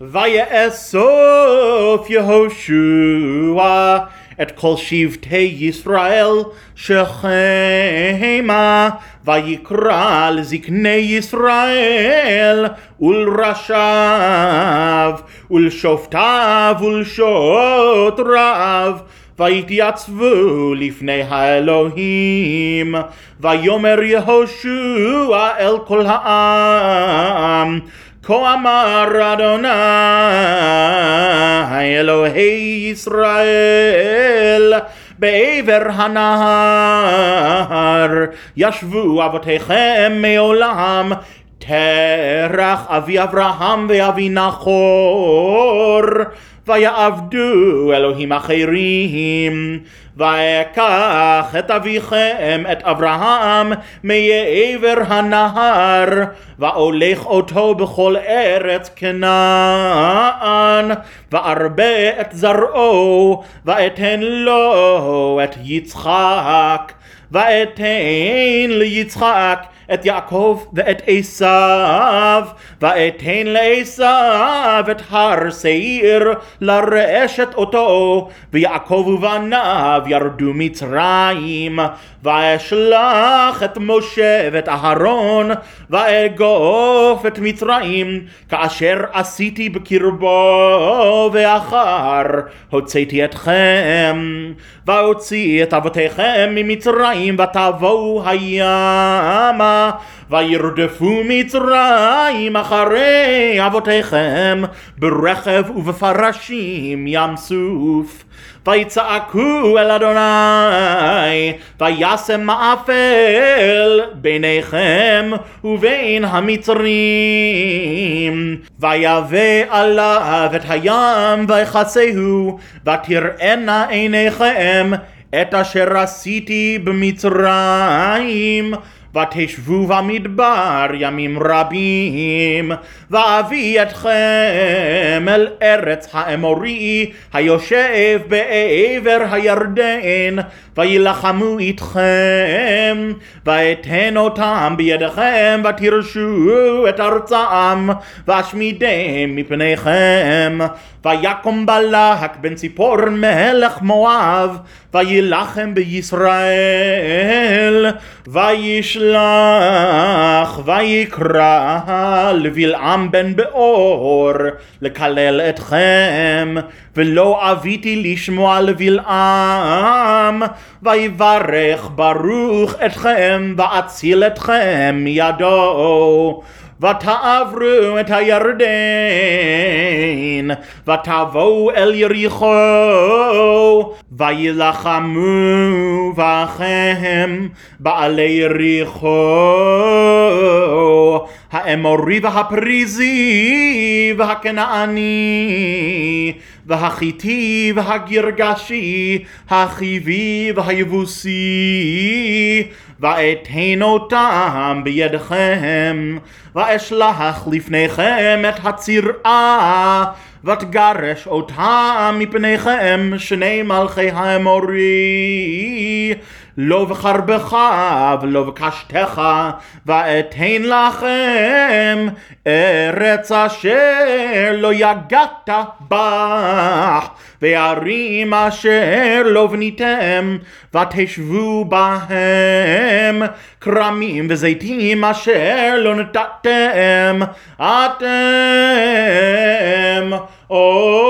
ויאסוף יהושע את כל שבטי ישראל שכמה ויקרא לזקני ישראל ולראשיו ולשופטיו ולשוטריו ויתייצבו לפני האלוהים ויאמר יהושע אל כל העם כה אמר אדוני אלוהי ישראל בעבר הנהר ישבו אבותיכם מעולם תרח אבי אברהם ואבי נחור ויעבדו אלוהים אחרים ואקח את אביכם את אברהם מעבר הנהר ואולך אותו בכל ארץ כנען וארבה את זרעו ואתן לו את יצחק ואתן ליצחק את יעקב ואת עשיו, ואתן לעשיו את הר שעיר לרשת אותו, ויעקב ובניו ירדו מצרים, ואשלח את משה ואת אהרון, ואגוף את מצרים, כאשר עשיתי בקרבו, ואחר הוצאתי אתכם, ואוציא את אבותיכם ממצרים, ותבואו הימה. וירדפו מצרים אחרי אבותיכם ברכב ובפרשים ים סוף. ויצעקו אל אדוני, וישם מאפל ביניכם ובין המצרים. ויבא עליו את הים ויכסהו, ותראינה עיניכם את אשר עשיתי במצרים. ותשבו במדבר ימים רבים, ואביא אתכם אל ארץ האמורי היושב בעבר הירדן, וילחמו איתכם, ואתן אותם בידיכם, ותרשו את ארצם, ואשמידם מפניכם. ויקום בלק בן ציפור מלך מואב, וילחם בישראל, וישלח, ויקרא לבלעם בן באור, לקלל אתכם, ולא אביתי לשמוע לבלעם, ויברך ברוך אתכם, ואציל אתכם מידו. ותעברו את הירדן, ותבואו אל יריחו, וילחמו בכם בעלי יריחו, האמורי והפריזי והכנעני, והחיתי והגרגשי, החיבי והיבוסי, ואתן אותם בידכם, ואשלח לפניכם את הצירה, ותגרש אותם מפניכם שני מלכי האמורי. לא בחרבך ולא בקשתך, ואתן לכם ארץ אשר לא יגעת בה, וערים אשר לא בניתם, ותשבו בהם, כרמים וזיתים אשר לא נתתם, אתם, Oh.